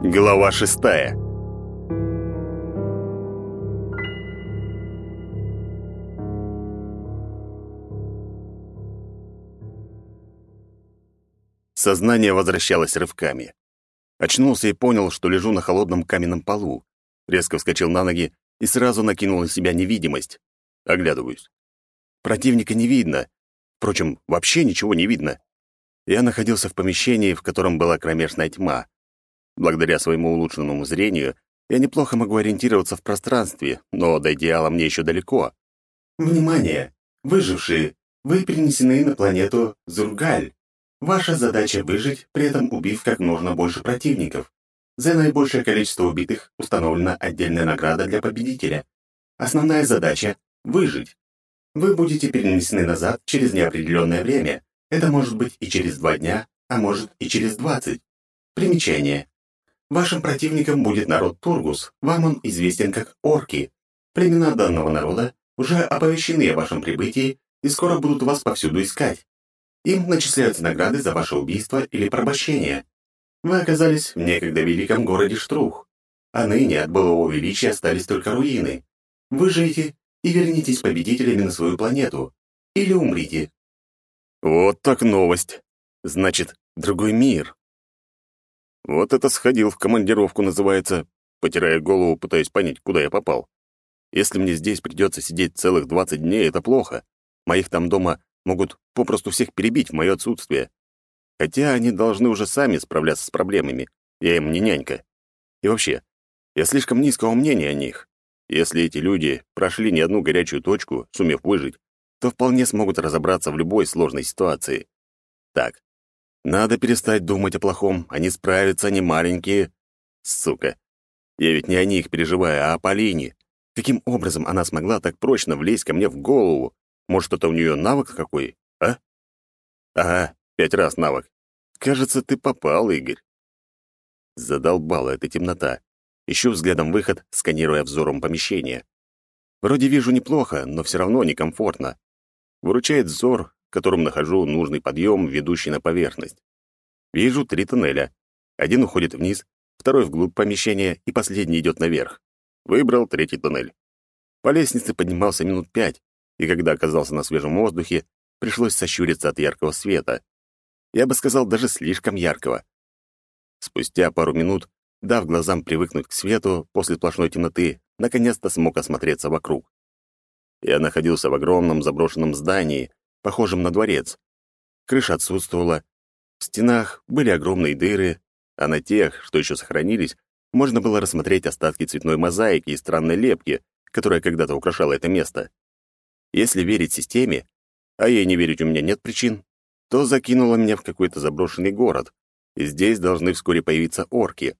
Глава шестая. Сознание возвращалось рывками. Очнулся и понял, что лежу на холодном каменном полу. Резко вскочил на ноги и сразу накинул на себя невидимость. Оглядываюсь. Противника не видно. Впрочем, вообще ничего не видно. Я находился в помещении, в котором была кромешная тьма. Благодаря своему улучшенному зрению я неплохо могу ориентироваться в пространстве, но до идеала мне еще далеко. Внимание! Выжившие! Вы перенесены на планету Зургаль. Ваша задача выжить, при этом убив как можно больше противников. За наибольшее количество убитых установлена отдельная награда для победителя. Основная задача — выжить. Вы будете перенесены назад через неопределенное время. Это может быть и через два дня, а может и через двадцать. Примечание. Вашим противником будет народ Тургус. Вам он известен как орки. Племена данного народа уже оповещены о вашем прибытии и скоро будут вас повсюду искать. Им начисляются награды за ваше убийство или порабощение. Вы оказались в некогда великом городе Штрух, а ныне от былого величия остались только руины. Выживите и вернитесь победителями на свою планету. Или умрите. Вот так новость. Значит, другой мир. Вот это сходил в командировку называется, потирая голову, пытаясь понять, куда я попал. Если мне здесь придется сидеть целых 20 дней, это плохо. Моих там дома могут попросту всех перебить в мое отсутствие. Хотя они должны уже сами справляться с проблемами. Я им не нянька. И вообще, я слишком низкого мнения о них. Если эти люди прошли не одну горячую точку, сумев выжить, то вполне смогут разобраться в любой сложной ситуации. Так, надо перестать думать о плохом, они справятся, они маленькие. Сука. Я ведь не о них переживаю, а о Полине. Каким образом она смогла так прочно влезть ко мне в голову? Может, это у нее навык какой, а? Ага, пять раз навык. Кажется, ты попал, Игорь. Задолбала эта темнота. Ищу взглядом выход, сканируя взором помещение. Вроде вижу неплохо, но все равно некомфортно. Выручает взор, которым нахожу нужный подъем, ведущий на поверхность. Вижу три тоннеля. Один уходит вниз, второй вглубь помещения и последний идет наверх. Выбрал третий тоннель. По лестнице поднимался минут пять, и когда оказался на свежем воздухе, пришлось сощуриться от яркого света. Я бы сказал, даже слишком яркого. Спустя пару минут, дав глазам привыкнуть к свету после сплошной темноты, наконец-то смог осмотреться вокруг. Я находился в огромном заброшенном здании, похожем на дворец. Крыша отсутствовала, в стенах были огромные дыры, а на тех, что еще сохранились, можно было рассмотреть остатки цветной мозаики и странной лепки, которая когда-то украшала это место. Если верить системе, а ей не верить у меня нет причин, то закинула меня в какой-то заброшенный город, и здесь должны вскоре появиться орки.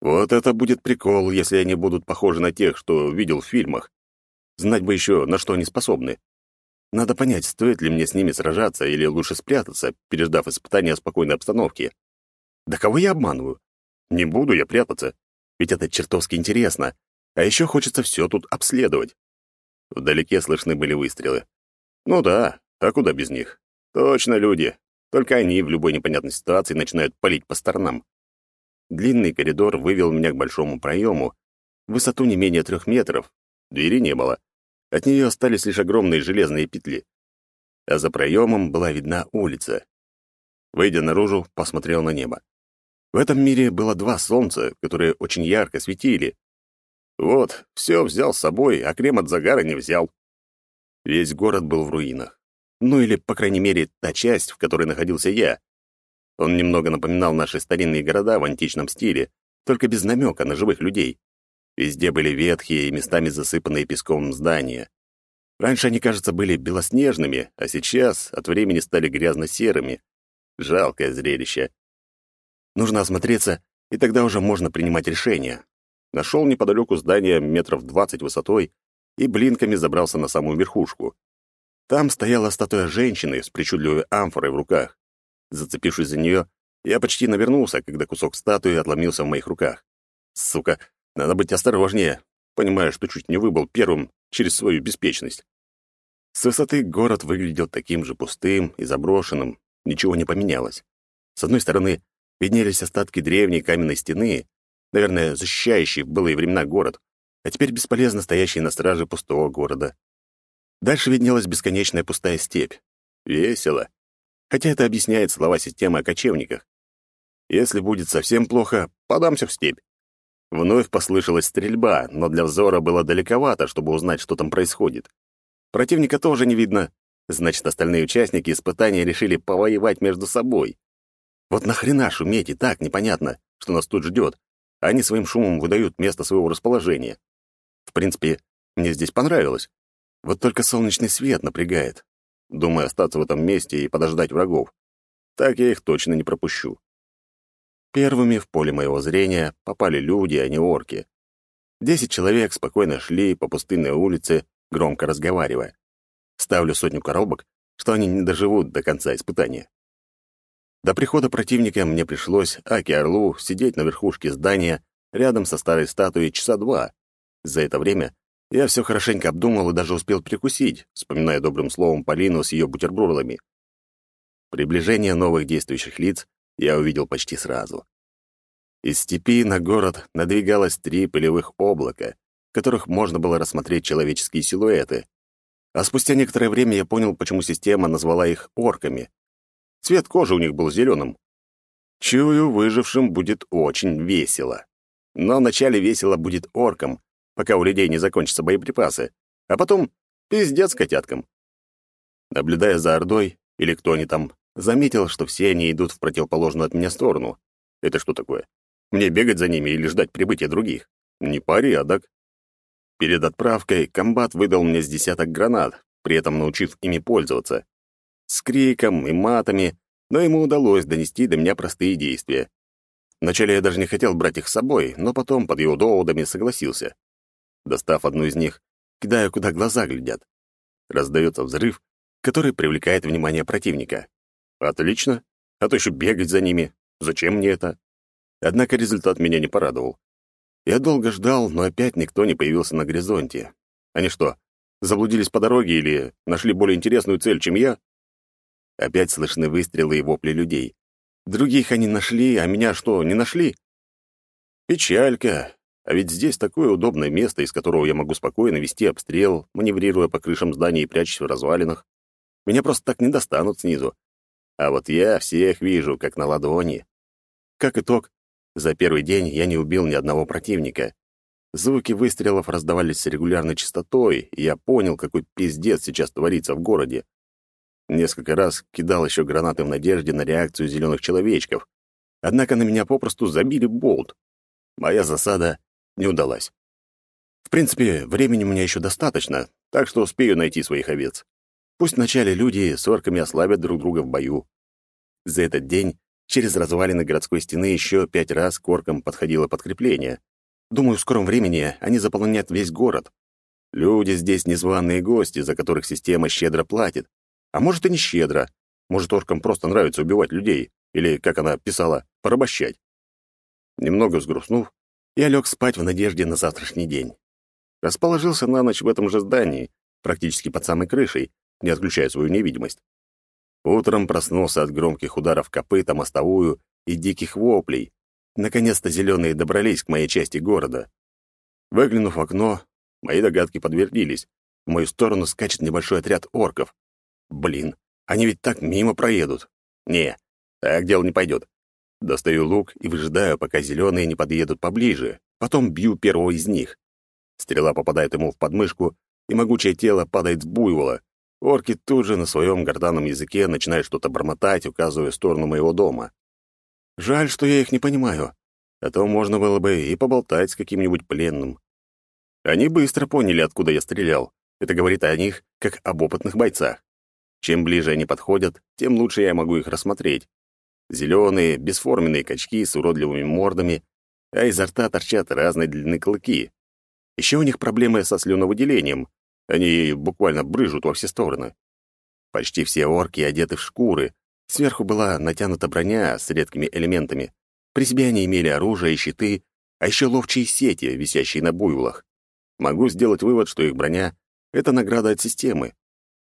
Вот это будет прикол, если они будут похожи на тех, что видел в фильмах. Знать бы еще, на что они способны. Надо понять, стоит ли мне с ними сражаться или лучше спрятаться, переждав испытания спокойной обстановке. Да кого я обманываю? Не буду я прятаться, ведь это чертовски интересно. А еще хочется все тут обследовать. Вдалеке слышны были выстрелы. Ну да, а куда без них? Точно люди. Только они в любой непонятной ситуации начинают палить по сторонам. Длинный коридор вывел меня к большому проему, высоту не менее трех метров. Двери не было. От нее остались лишь огромные железные петли. А за проемом была видна улица. Выйдя наружу, посмотрел на небо. В этом мире было два солнца, которые очень ярко светили, вот, все взял с собой, а крем от загара не взял. Весь город был в руинах. Ну или, по крайней мере, та часть, в которой находился я. Он немного напоминал наши старинные города в античном стиле, только без намека на живых людей. Везде были ветхие и местами засыпанные песком здания. Раньше они, кажется, были белоснежными, а сейчас от времени стали грязно-серыми. Жалкое зрелище. Нужно осмотреться, и тогда уже можно принимать решение. Нашел неподалеку здание метров двадцать высотой и блинками забрался на самую верхушку. Там стояла статуя женщины с причудливой амфорой в руках. Зацепившись за нее, я почти навернулся, когда кусок статуи отломился в моих руках. Сука, надо быть осторожнее, понимая, что чуть не выбыл первым через свою беспечность. С высоты город выглядел таким же пустым и заброшенным, ничего не поменялось. С одной стороны, Виднелись остатки древней каменной стены, наверное, защищающей в былые времена город, а теперь бесполезно стоящий на страже пустого города. Дальше виднелась бесконечная пустая степь. Весело. Хотя это объясняет слова системы о кочевниках. Если будет совсем плохо, подамся в степь. Вновь послышалась стрельба, но для взора было далековато, чтобы узнать, что там происходит. Противника тоже не видно, значит, остальные участники испытания решили повоевать между собой. Вот нахрена шуметь и так непонятно, что нас тут ждет, они своим шумом выдают место своего расположения. В принципе, мне здесь понравилось. Вот только солнечный свет напрягает. Думаю остаться в этом месте и подождать врагов. Так я их точно не пропущу. Первыми в поле моего зрения попали люди, а не орки. Десять человек спокойно шли по пустынной улице, громко разговаривая. Ставлю сотню коробок, что они не доживут до конца испытания. До прихода противника мне пришлось, Аки Орлу, сидеть на верхушке здания рядом со старой статуей часа два. За это время я все хорошенько обдумал и даже успел прикусить, вспоминая добрым словом Полину с ее бутербродами. Приближение новых действующих лиц я увидел почти сразу. Из степи на город надвигалось три пылевых облака, в которых можно было рассмотреть человеческие силуэты. А спустя некоторое время я понял, почему система назвала их орками. Цвет кожи у них был зеленым. Чую, выжившим будет очень весело. Но вначале весело будет оркам, пока у людей не закончатся боеприпасы, а потом пиздец котяткам. Наблюдая за Ордой, или кто они там, Заметил, что все они идут в противоположную от меня сторону. Это что такое? Мне бегать за ними или ждать прибытия других? Не порядок. Перед отправкой комбат выдал мне с десяток гранат, при этом научив ими пользоваться. С криком и матами, но ему удалось донести до меня простые действия. Вначале я даже не хотел брать их с собой, но потом под его доводами согласился. Достав одну из них, кидаю, куда глаза глядят. Раздается взрыв, который привлекает внимание противника. Отлично. А то еще бегать за ними. Зачем мне это? Однако результат меня не порадовал. Я долго ждал, но опять никто не появился на горизонте. Они что, заблудились по дороге или нашли более интересную цель, чем я? Опять слышны выстрелы и вопли людей. Других они нашли, а меня что, не нашли? Печалька. А ведь здесь такое удобное место, из которого я могу спокойно вести обстрел, маневрируя по крышам зданий и прячась в развалинах. Меня просто так не достанут снизу. А вот я всех вижу, как на ладони. Как итог, за первый день я не убил ни одного противника. Звуки выстрелов раздавались с регулярной частотой, и я понял, какой пиздец сейчас творится в городе. Несколько раз кидал еще гранаты в надежде на реакцию зеленых человечков. Однако на меня попросту забили болт. Моя засада не удалась. В принципе, времени у меня еще достаточно, так что успею найти своих овец. Пусть вначале люди с орками ослабят друг друга в бою. За этот день через развалины городской стены еще пять раз к оркам подходило подкрепление. Думаю, в скором времени они заполонят весь город. Люди здесь незваные гости, за которых система щедро платит. А может, и не щедро. Может, оркам просто нравится убивать людей. Или, как она писала, порабощать. Немного взгрустнув, я лег спать в надежде на завтрашний день. Расположился на ночь в этом же здании, практически под самой крышей, не отключая свою невидимость. Утром проснулся от громких ударов копыта мостовую и диких воплей. Наконец-то зеленые добрались к моей части города. Выглянув в окно, мои догадки подтвердились. В мою сторону скачет небольшой отряд орков. Блин, они ведь так мимо проедут. Не, так дело не пойдет. Достаю лук и выжидаю, пока зеленые не подъедут поближе. Потом бью первого из них. Стрела попадает ему в подмышку, и могучее тело падает с буйвола. Орки тут же на своем гортанном языке начинают что-то бормотать, указывая в сторону моего дома. Жаль, что я их не понимаю, а то можно было бы и поболтать с каким-нибудь пленным. Они быстро поняли, откуда я стрелял. Это говорит о них, как об опытных бойцах. Чем ближе они подходят, тем лучше я могу их рассмотреть. Зеленые, бесформенные качки с уродливыми мордами, а изо рта торчат разной длины клыки. Еще у них проблемы со слюновыделением, они буквально брыжут во все стороны. Почти все орки одеты в шкуры. Сверху была натянута броня с редкими элементами. При себе они имели оружие и щиты, а еще ловчие сети, висящие на буйволах. Могу сделать вывод, что их броня — это награда от системы.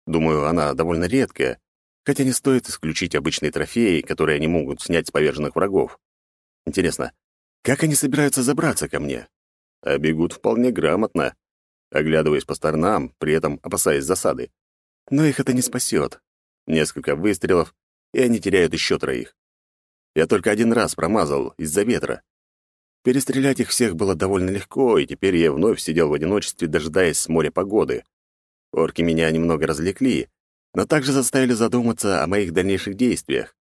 Думаю, она довольно редкая, Хотя не стоит исключить обычные трофеи, которые они могут снять с поверженных врагов. Интересно, как они собираются забраться ко мне? А бегут вполне грамотно, оглядываясь по сторонам, при этом опасаясь засады. Но их это не спасет. Несколько выстрелов, и они теряют еще троих. Я только один раз промазал из-за ветра. Перестрелять их всех было довольно легко, и теперь я вновь сидел в одиночестве, дожидаясь с моря погоды. Орки меня немного развлекли, но также заставили задуматься о моих дальнейших действиях.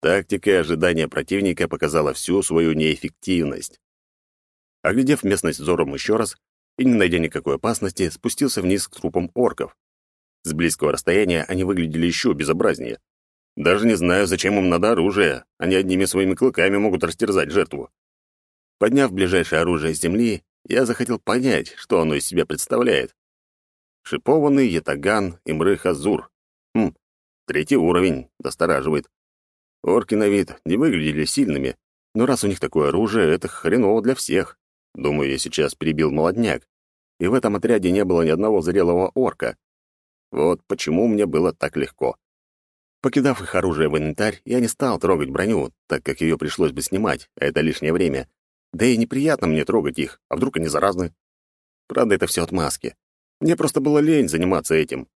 Тактика ожидания противника показала всю свою неэффективность. Оглядев местность взором еще раз и не найдя никакой опасности, спустился вниз к трупам орков. С близкого расстояния они выглядели еще безобразнее. Даже не знаю, зачем им надо оружие, они одними своими клыками могут растерзать жертву. Подняв ближайшее оружие с земли, я захотел понять, что оно из себя представляет. Шипованный ятаган Имрых Азур. Хм, третий уровень, достораживает. Орки на вид не выглядели сильными, но раз у них такое оружие, это хреново для всех. Думаю, я сейчас перебил молодняк, и в этом отряде не было ни одного зрелого орка. Вот почему мне было так легко. Покидав их оружие в инвентарь, я не стал трогать броню, так как ее пришлось бы снимать, а это лишнее время. Да и неприятно мне трогать их, а вдруг они заразны. Правда, это все отмазки. Мне просто было лень заниматься этим.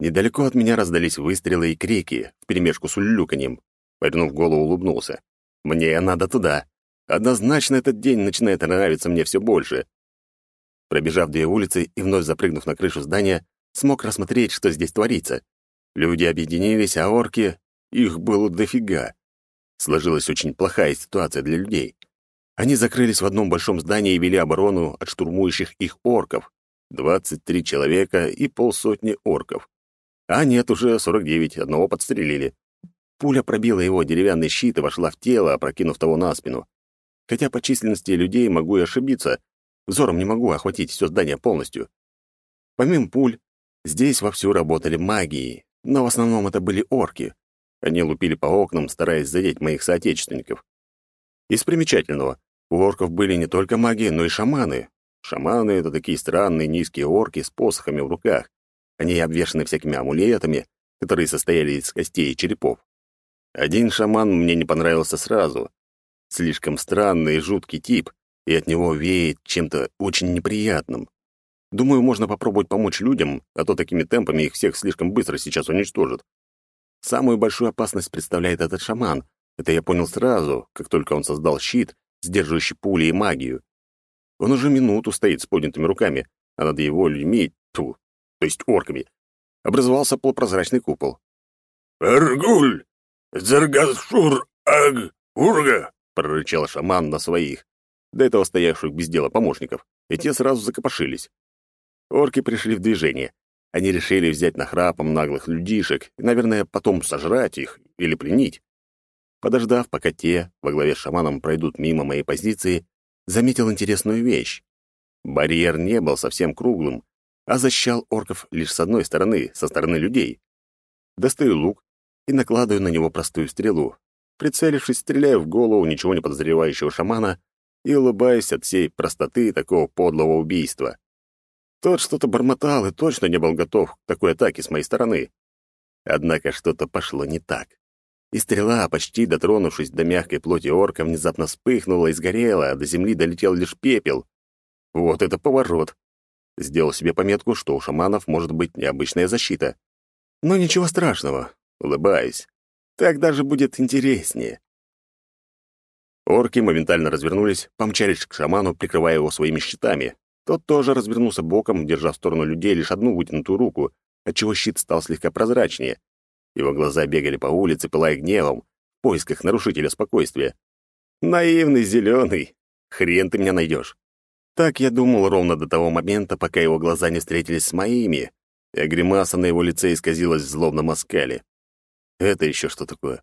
Недалеко от меня раздались выстрелы и крики, вперемешку с улюканьем. Повернув голову, улыбнулся. «Мне надо туда. Однозначно этот день начинает нравиться мне все больше». Пробежав две улицы и вновь запрыгнув на крышу здания, смог рассмотреть, что здесь творится. Люди объединились, а орки... Их было дофига. Сложилась очень плохая ситуация для людей. Они закрылись в одном большом здании и вели оборону от штурмующих их орков. 23 человека и полсотни орков. А нет, уже 49, одного подстрелили. Пуля пробила его деревянный щит и вошла в тело, опрокинув того на спину. Хотя по численности людей могу и ошибиться, взором не могу охватить все здание полностью. Помимо пуль, здесь вовсю работали магии, но в основном это были орки. Они лупили по окнам, стараясь задеть моих соотечественников. Из примечательного, у орков были не только маги, но и шаманы, Шаманы — это такие странные низкие орки с посохами в руках. Они обвешаны всякими амулетами, которые состояли из костей и черепов. Один шаман мне не понравился сразу. Слишком странный и жуткий тип, и от него веет чем-то очень неприятным. Думаю, можно попробовать помочь людям, а то такими темпами их всех слишком быстро сейчас уничтожат. Самую большую опасность представляет этот шаман. Это я понял сразу, как только он создал щит, сдерживающий пули и магию. Он уже минуту стоит с поднятыми руками, а над его людьми, тьфу, то есть орками, образовался полупрозрачный купол. «Аргуль! Заргашур аг урга!» — прорычал шаман на своих, до этого стоявших без дела помощников, и те сразу закопошились. Орки пришли в движение. Они решили взять нахрапом наглых людишек и, наверное, потом сожрать их или пленить. Подождав, пока те во главе с шаманом пройдут мимо моей позиции, заметил интересную вещь. Барьер не был совсем круглым, а защищал орков лишь с одной стороны, со стороны людей. Достаю лук и накладываю на него простую стрелу. Прицелившись, стреляю в голову ничего не подозревающего шамана и улыбаюсь от всей простоты такого подлого убийства. Тот что-то бормотал и точно не был готов к такой атаке с моей стороны. Однако что-то пошло не так и стрела, почти дотронувшись до мягкой плоти орка, внезапно вспыхнула и сгорела, а до земли долетел лишь пепел. Вот это поворот. Сделал себе пометку, что у шаманов может быть необычная защита. Но ничего страшного, улыбаюсь. Так даже будет интереснее. Орки моментально развернулись, помчались к шаману, прикрывая его своими щитами. Тот тоже развернулся боком, держа в сторону людей лишь одну вытянутую руку, отчего щит стал слегка прозрачнее. Его глаза бегали по улице, пылая гневом, в поисках нарушителя спокойствия. Наивный зеленый. Хрен ты меня найдешь. Так я думал ровно до того момента, пока его глаза не встретились с моими, и гримаса на его лице исказилась в злобном оскале. Это еще что такое?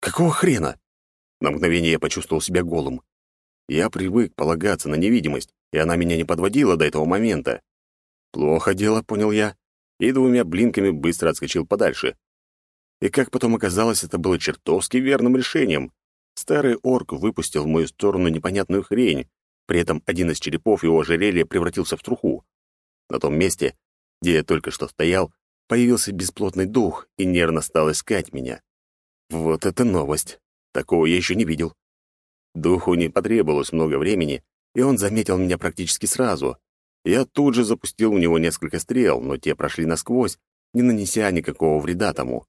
Какого хрена? На мгновение я почувствовал себя голым. Я привык полагаться на невидимость, и она меня не подводила до этого момента. Плохо дело, понял я, и двумя блинками быстро отскочил подальше. И как потом оказалось, это было чертовски верным решением. Старый орк выпустил в мою сторону непонятную хрень, при этом один из черепов его ожерелья превратился в труху. На том месте, где я только что стоял, появился бесплотный дух и нервно стал искать меня. Вот это новость. Такого я еще не видел. Духу не потребовалось много времени, и он заметил меня практически сразу. Я тут же запустил в него несколько стрел, но те прошли насквозь, не нанеся никакого вреда тому.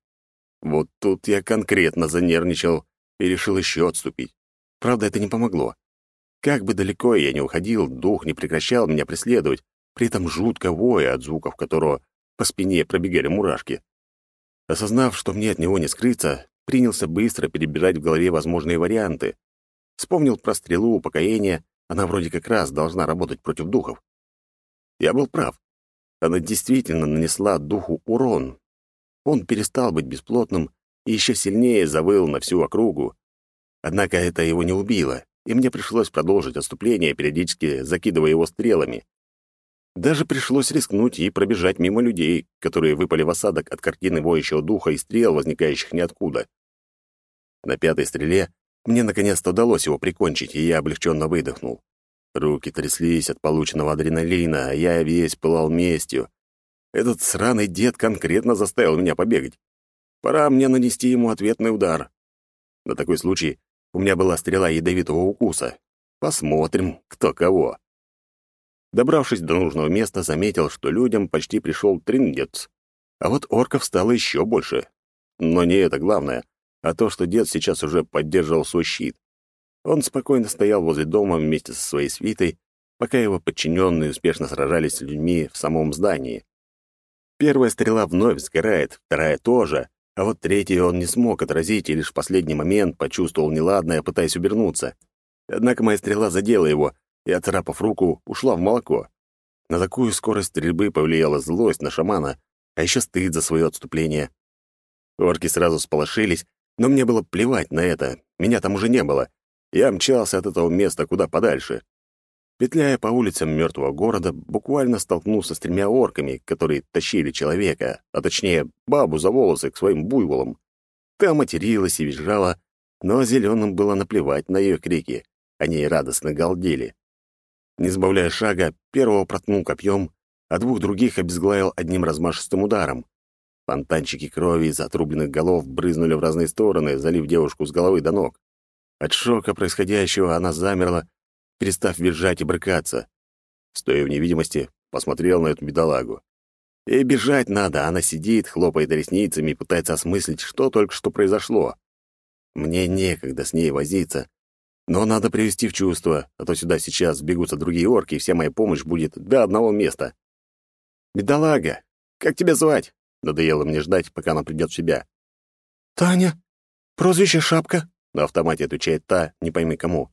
Вот тут я конкретно занервничал и решил еще отступить. Правда, это не помогло. Как бы далеко я ни уходил, дух не прекращал меня преследовать, при этом жутко воя, от звуков которого по спине пробегали мурашки. Осознав, что мне от него не скрыться, принялся быстро перебирать в голове возможные варианты. Вспомнил про стрелу упокоения, она вроде как раз должна работать против духов. Я был прав. Она действительно нанесла духу урон. Он перестал быть бесплотным и еще сильнее завыл на всю округу. Однако это его не убило, и мне пришлось продолжить отступление, периодически закидывая его стрелами. Даже пришлось рискнуть и пробежать мимо людей, которые выпали в осадок от картины воющего духа и стрел, возникающих ниоткуда. На пятой стреле мне наконец-то удалось его прикончить, и я облегченно выдохнул. Руки тряслись от полученного адреналина, а я весь пылал местью. Этот сраный дед конкретно заставил меня побегать. Пора мне нанести ему ответный удар. На такой случай у меня была стрела ядовитого укуса. Посмотрим, кто кого. Добравшись до нужного места, заметил, что людям почти пришел триндец. А вот орков стало еще больше. Но не это главное, а то, что дед сейчас уже поддерживал свой щит. Он спокойно стоял возле дома вместе со своей свитой, пока его подчиненные успешно сражались с людьми в самом здании. Первая стрела вновь сгорает, вторая тоже, а вот третью он не смог отразить и лишь в последний момент почувствовал неладное, пытаясь убернуться. Однако моя стрела задела его, и, отцарапав руку, ушла в молоко. На такую скорость стрельбы повлияла злость на шамана, а еще стыд за свое отступление. Орки сразу сполошились, но мне было плевать на это, меня там уже не было. Я мчался от этого места куда подальше. Петляя по улицам мертвого города, буквально столкнулся с тремя орками, которые тащили человека, а точнее бабу за волосы к своим буйволам. Та материлась и визжала, но зеленым было наплевать на ее крики. Они радостно галдели. Не сбавляя шага, первого проткнул копьем, а двух других обезглавил одним размашистым ударом. Фонтанчики крови из отрубленных голов брызнули в разные стороны, залив девушку с головы до ног. От шока происходящего она замерла, перестав визжать и брыкаться. Стоя в невидимости, посмотрел на эту бедолагу. И бежать надо, она сидит, хлопает ресницами и пытается осмыслить, что только что произошло. Мне некогда с ней возиться, но надо привести в чувство, а то сюда сейчас сбегутся другие орки, и вся моя помощь будет до одного места. «Бедолага, как тебя звать?» Надоело мне ждать, пока она придет в себя. «Таня. Прозвище Шапка», — на автомате отвечает та, не пойми кому.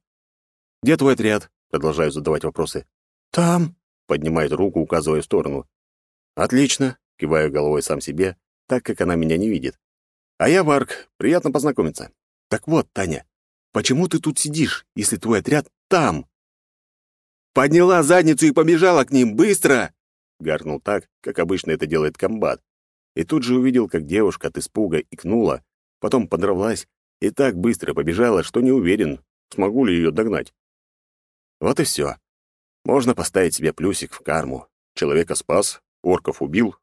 «Где твой отряд?» — продолжаю задавать вопросы. «Там», — поднимает руку, указывая в сторону. «Отлично», — киваю головой сам себе, так как она меня не видит. «А я Варк, приятно познакомиться. Так вот, Таня, Почему ты тут сидишь, если твой отряд там?» «Подняла задницу и побежала к ним! Быстро!» Гаркнул так, как обычно это делает комбат. И тут же увидел, как девушка от испуга икнула, потом подорвалась и так быстро побежала, что не уверен, смогу ли ее догнать. Вот и все. Можно поставить себе плюсик в карму. Человека спас, орков убил.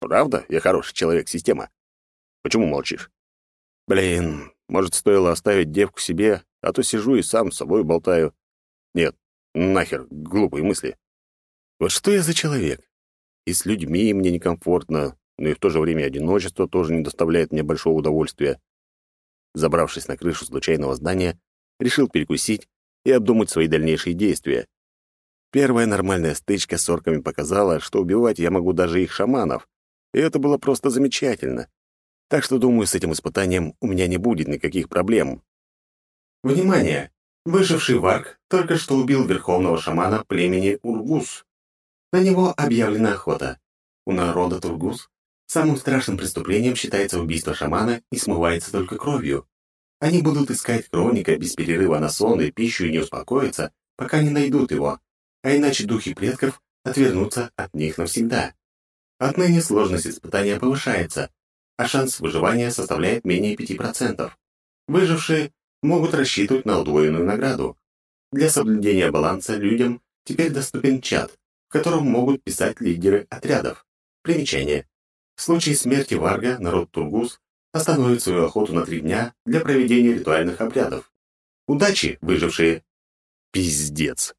Правда, я хороший человек, система. Почему молчишь? Блин, может, стоило оставить девку себе, а то сижу и сам с собой болтаю. Нет, нахер, глупые мысли. Вот что я за человек? И с людьми мне некомфортно, но и в то же время одиночество тоже не доставляет мне большого удовольствия. Забравшись на крышу случайного здания, решил перекусить и обдумать свои дальнейшие действия. Первая нормальная стычка с орками показала, что убивать я могу даже их шаманов, и это было просто замечательно. Так что, думаю, с этим испытанием у меня не будет никаких проблем. Внимание! Выживший варк только что убил верховного шамана племени Ургус. На него объявлена охота. У народа Тургус самым страшным преступлением считается убийство шамана и смывается только кровью. Они будут искать кроника без перерыва на сон и пищу и не успокоятся, пока не найдут его, а иначе духи предков отвернутся от них навсегда. Отныне сложность испытания повышается, а шанс выживания составляет менее 5%. Выжившие могут рассчитывать на удвоенную награду. Для соблюдения баланса людям теперь доступен чат, в котором могут писать лидеры отрядов. Примечание. В случае смерти Варга народ Тургус остановит свою охоту на три дня для проведения ритуальных обрядов. Удачи, выжившие! Пиздец.